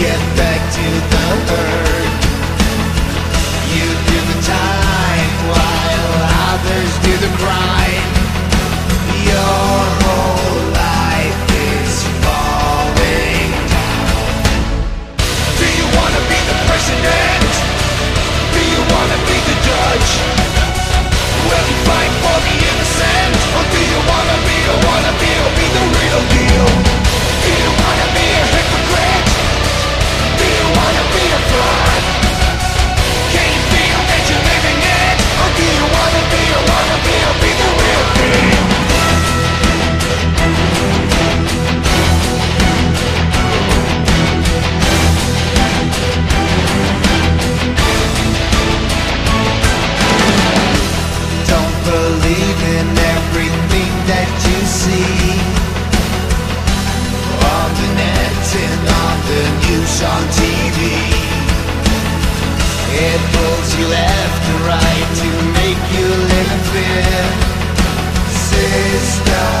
get back to the earth. You do the time while others do the crime. On the news on TV It pulls you left and right to make you live in fear. Sister.